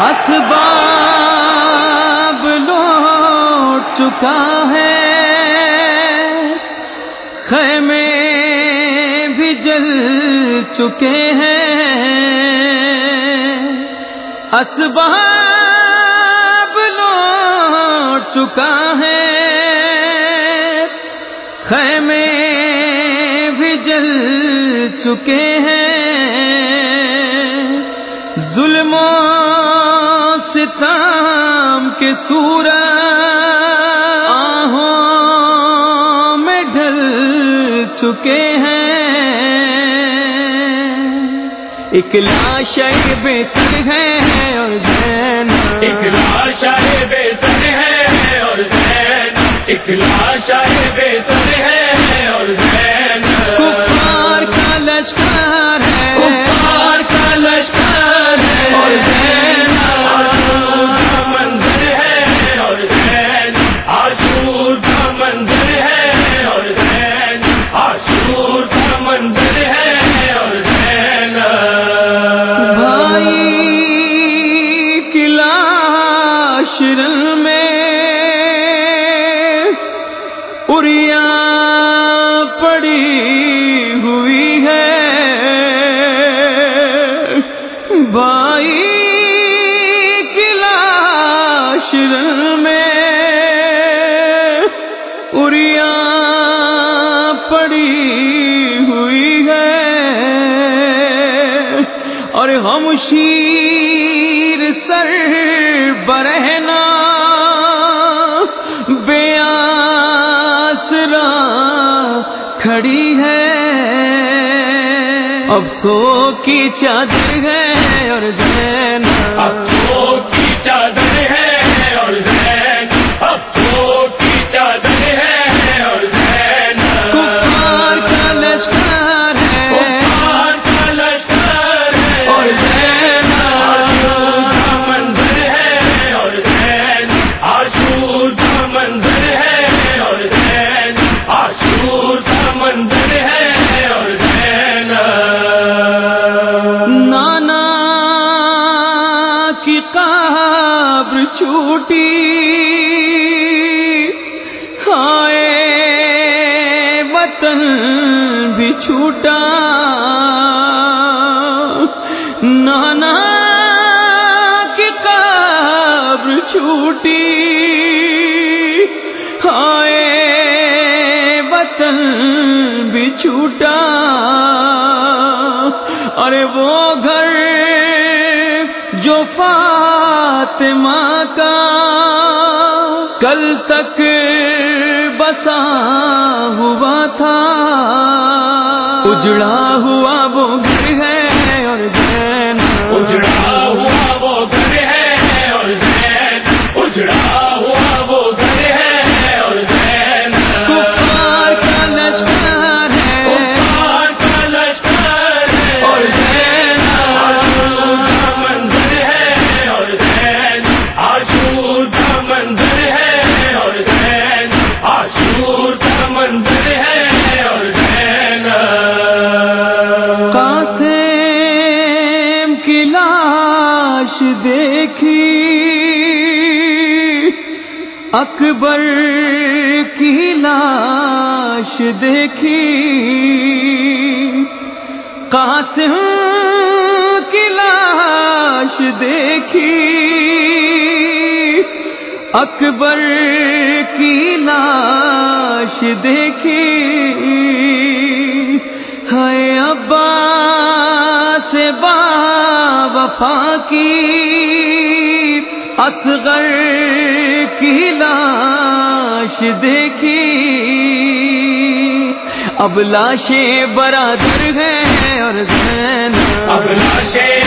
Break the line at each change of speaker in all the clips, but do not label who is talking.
اسباب لوٹ چکا ہے۔ خیمے بھی جل چکے ہیں۔ اسباب لوٹ چکا ہے۔ خیمے بھی جل چکے ہیں۔ ظلم ستام کے سورج آہوں میں ڈھل چکے ہیں۔ ایک لاش بے ہے اور زین۔
ایک لاش بے ہے اور زین۔ ایک لاش بے
لاش رن میں اریا پڑی ہوئی ہے۔ بھائی کی لاش میں اریا پڑی ہوئی ہے۔ اور ہم شیر سر برہنا کھڑی ہے۔ افسو کی چادر ہے۔ وطن بھی چھوٹا۔ نانا کی قبر چھوٹی۔ ہائے، وطن بھی چھوٹا۔ ارے وہ گھر جو فاطمہ کا، کل تک اجڑا ہوا وہ لاش دیکھی، اکبر کی لاش دیکھی، قاسم کی لاش دیکھی، اکبر کی لاش دیکھی۔ ہے ابا پاکی کی اصغر کی لاش دیکھی۔ اب لاشیں برادر ہیں اور زین
اب لاشیں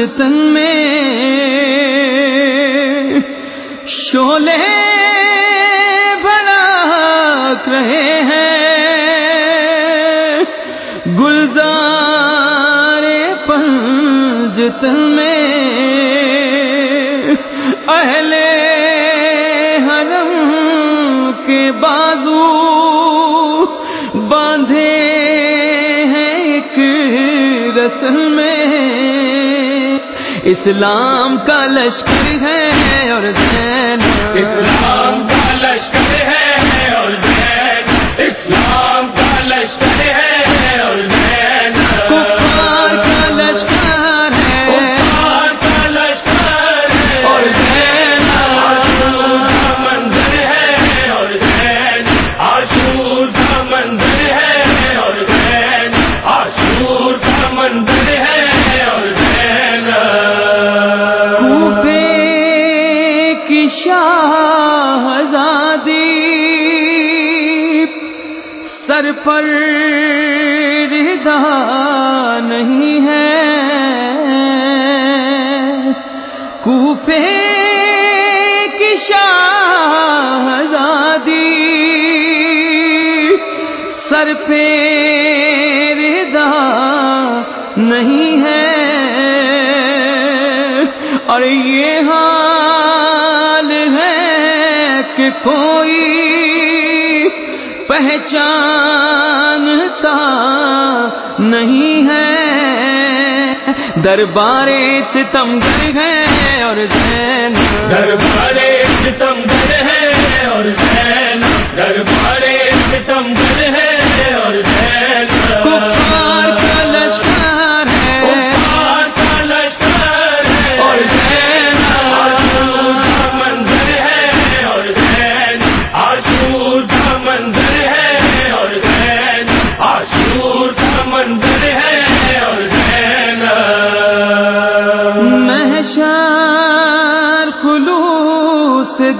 پنجتن میں شولے بڑا رہے ہیں۔ گلزار پنجتن میں اہل حرم کے بازو باندھے ہیں ایک رسل میں۔ اسلام کا لشکر ہے سر پر ردا نہیں ہے۔ کوفے کی شاہزادی سر پہ ردا نہیں ہے۔ اور یہ حال ہے کہ کوئی جانتا نہیں ہے۔ دربار
ستم گر ہے اور زین۔ دربار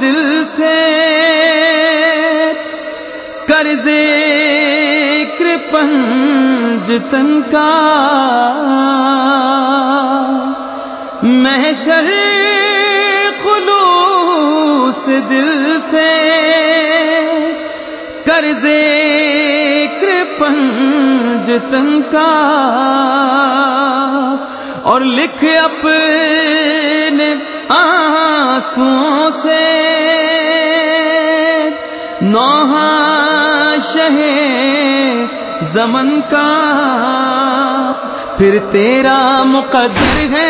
دل سے کر ذکر پنجتن کا محشر خلوص دل سے کر ذکر پنجتن کا اور لکھ اپنے آنسوں سے نوحہ شہ زمن کا پھر تیرا مقدر ہے